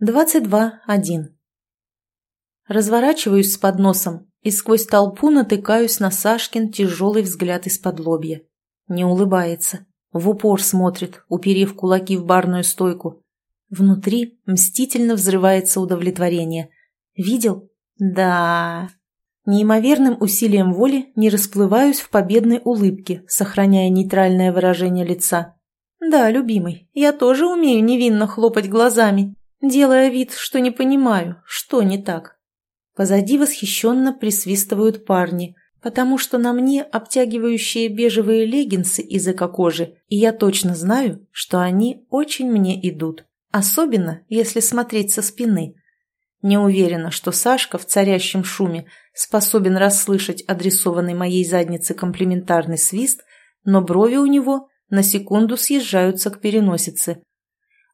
22.1. Разворачиваюсь с подносом и сквозь толпу натыкаюсь на Сашкин тяжелый взгляд из-под лобья. Не улыбается, в упор смотрит, уперев кулаки в барную стойку. Внутри мстительно взрывается удовлетворение. Видел? Да. Неимоверным усилием воли не расплываюсь в победной улыбке, сохраняя нейтральное выражение лица. Да, любимый, я тоже умею невинно хлопать глазами делая вид, что не понимаю, что не так. Позади восхищенно присвистывают парни, потому что на мне обтягивающие бежевые леггинсы из эко-кожи, и я точно знаю, что они очень мне идут, особенно если смотреть со спины. Не уверена, что Сашка в царящем шуме способен расслышать адресованный моей заднице комплиментарный свист, но брови у него на секунду съезжаются к переносице.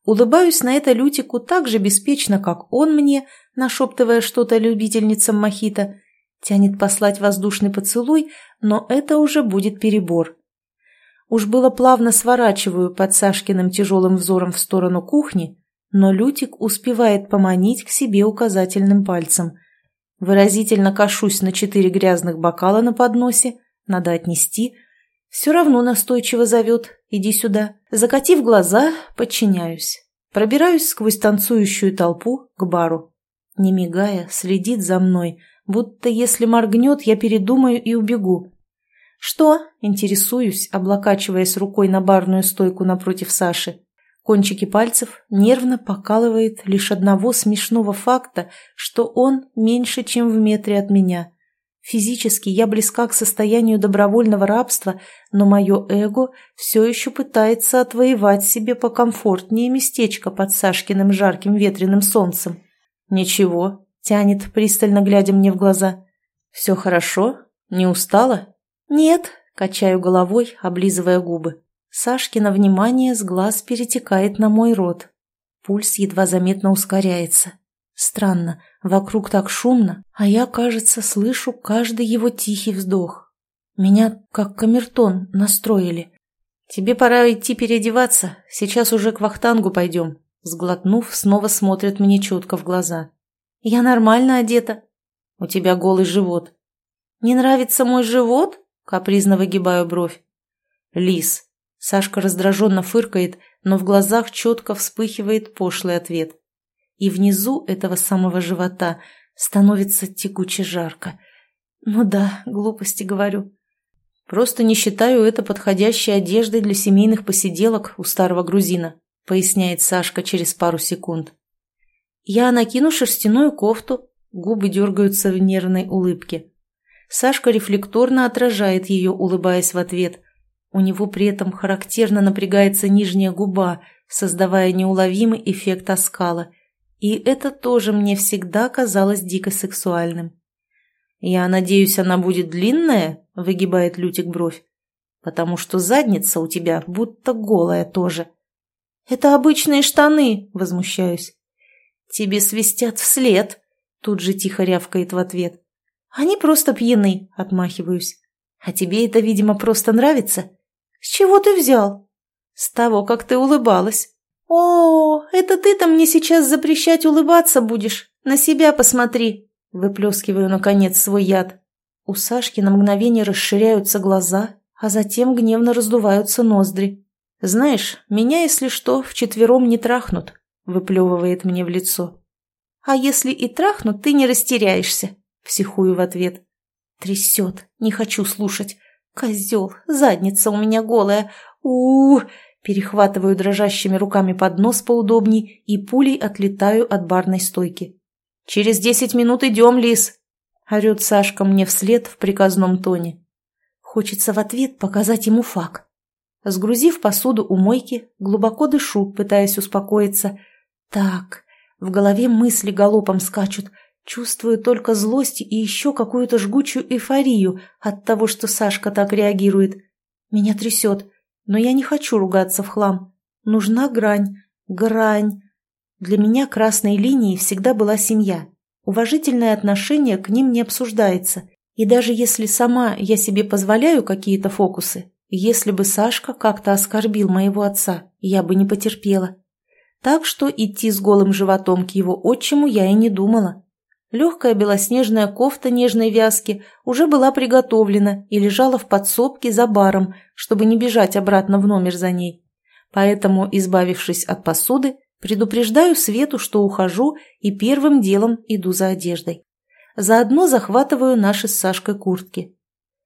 Улыбаюсь на это Лютику так же беспечно, как он мне, нашептывая что-то любительницам мохито. Тянет послать воздушный поцелуй, но это уже будет перебор. Уж было плавно сворачиваю под Сашкиным тяжелым взором в сторону кухни, но Лютик успевает поманить к себе указательным пальцем. Выразительно кашусь на четыре грязных бокала на подносе, надо отнести. Все равно настойчиво зовет «иди сюда». Закатив глаза, подчиняюсь. Пробираюсь сквозь танцующую толпу к бару. Не мигая, следит за мной, будто если моргнет, я передумаю и убегу. «Что?» – интересуюсь, облокачиваясь рукой на барную стойку напротив Саши. Кончики пальцев нервно покалывает лишь одного смешного факта, что он меньше, чем в метре от меня. Физически я близка к состоянию добровольного рабства, но мое эго все еще пытается отвоевать себе покомфортнее местечко под Сашкиным жарким ветреным солнцем. «Ничего», — тянет, пристально глядя мне в глаза. «Все хорошо? Не устала?» «Нет», — качаю головой, облизывая губы. Сашкино внимание с глаз перетекает на мой рот. Пульс едва заметно ускоряется. Странно, вокруг так шумно, а я, кажется, слышу каждый его тихий вздох. Меня, как камертон, настроили. «Тебе пора идти переодеваться, сейчас уже к вахтангу пойдем», сглотнув, снова смотрит мне четко в глаза. «Я нормально одета». «У тебя голый живот». «Не нравится мой живот?» капризно выгибаю бровь. «Лис». Сашка раздраженно фыркает, но в глазах четко вспыхивает пошлый ответ и внизу этого самого живота становится тягуче жарко. Ну да, глупости говорю. Просто не считаю это подходящей одеждой для семейных посиделок у старого грузина, поясняет Сашка через пару секунд. Я накину шерстяную кофту, губы дергаются в нервной улыбке. Сашка рефлекторно отражает ее, улыбаясь в ответ. У него при этом характерно напрягается нижняя губа, создавая неуловимый эффект оскала – и это тоже мне всегда казалось дико сексуальным. «Я надеюсь, она будет длинная?» – выгибает Лютик бровь. «Потому что задница у тебя будто голая тоже». «Это обычные штаны!» – возмущаюсь. «Тебе свистят вслед!» – тут же тихо рявкает в ответ. «Они просто пьяны!» – отмахиваюсь. «А тебе это, видимо, просто нравится?» «С чего ты взял?» «С того, как ты улыбалась». «О, это ты-то мне сейчас запрещать улыбаться будешь? На себя посмотри!» Выплескиваю, наконец, свой яд. У Сашки на мгновение расширяются глаза, а затем гневно раздуваются ноздри. «Знаешь, меня, если что, вчетвером не трахнут», — выплевывает мне в лицо. «А если и трахнут, ты не растеряешься», — психую в ответ. Трясет, не хочу слушать. «Козел, задница у меня голая. у, -у, -у Перехватываю дрожащими руками поднос поудобней и пулей отлетаю от барной стойки. «Через десять минут идем, Лис!» — орет Сашка мне вслед в приказном тоне. Хочется в ответ показать ему факт. Сгрузив посуду у мойки, глубоко дышу, пытаясь успокоиться. Так, в голове мысли галопом скачут. Чувствую только злость и еще какую-то жгучую эйфорию от того, что Сашка так реагирует. Меня трясет. Но я не хочу ругаться в хлам. Нужна грань. Грань. Для меня красной линией всегда была семья. Уважительное отношение к ним не обсуждается. И даже если сама я себе позволяю какие-то фокусы, если бы Сашка как-то оскорбил моего отца, я бы не потерпела. Так что идти с голым животом к его отчиму я и не думала. Легкая белоснежная кофта нежной вязки уже была приготовлена и лежала в подсобке за баром, чтобы не бежать обратно в номер за ней. Поэтому, избавившись от посуды, предупреждаю Свету, что ухожу, и первым делом иду за одеждой. Заодно захватываю наши с Сашкой куртки.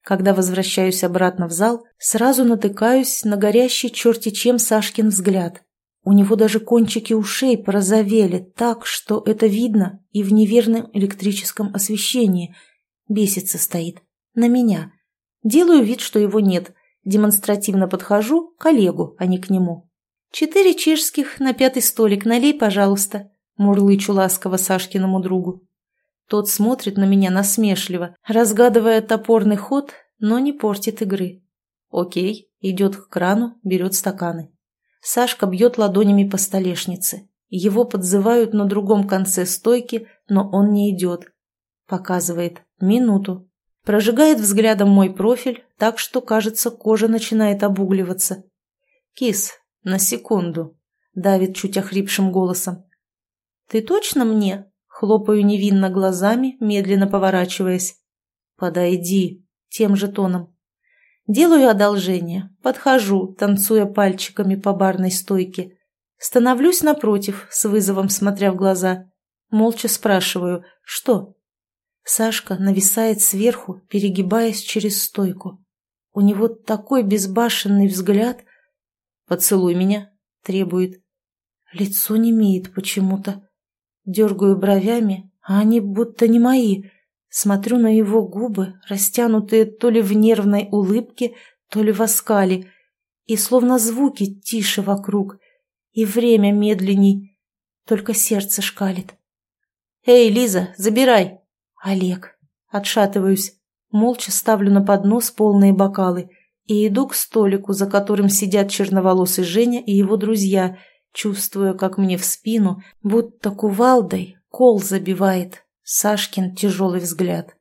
Когда возвращаюсь обратно в зал, сразу натыкаюсь на горящий черти чем Сашкин взгляд. У него даже кончики ушей порозовели так, что это видно и в неверном электрическом освещении. Бесится стоит. На меня. Делаю вид, что его нет. Демонстративно подхожу к Олегу, а не к нему. «Четыре чешских на пятый столик налей, пожалуйста», – мурлычу ласково Сашкиному другу. Тот смотрит на меня насмешливо, разгадывая топорный ход, но не портит игры. Окей, идет к крану, берет стаканы. Сашка бьет ладонями по столешнице. Его подзывают на другом конце стойки, но он не идет. Показывает. Минуту. Прожигает взглядом мой профиль, так что, кажется, кожа начинает обугливаться. «Кис, на секунду», — давит чуть охрипшим голосом. «Ты точно мне?» Хлопаю невинно глазами, медленно поворачиваясь. «Подойди», тем же тоном. Делаю одолжение, подхожу, танцуя пальчиками по барной стойке. Становлюсь напротив, с вызовом смотря в глаза. Молча спрашиваю, что? Сашка нависает сверху, перегибаясь через стойку. У него такой безбашенный взгляд. «Поцелуй меня», — требует. Лицо не имеет почему-то. Дергаю бровями, а они будто не мои. Смотрю на его губы, растянутые то ли в нервной улыбке, то ли в оскале, и словно звуки тише вокруг, и время медленней, только сердце шкалит. «Эй, Лиза, забирай!» «Олег!» Отшатываюсь, молча ставлю на поднос полные бокалы и иду к столику, за которым сидят черноволосый Женя и его друзья, чувствуя, как мне в спину, будто кувалдой, кол забивает Сашкин тяжелый взгляд.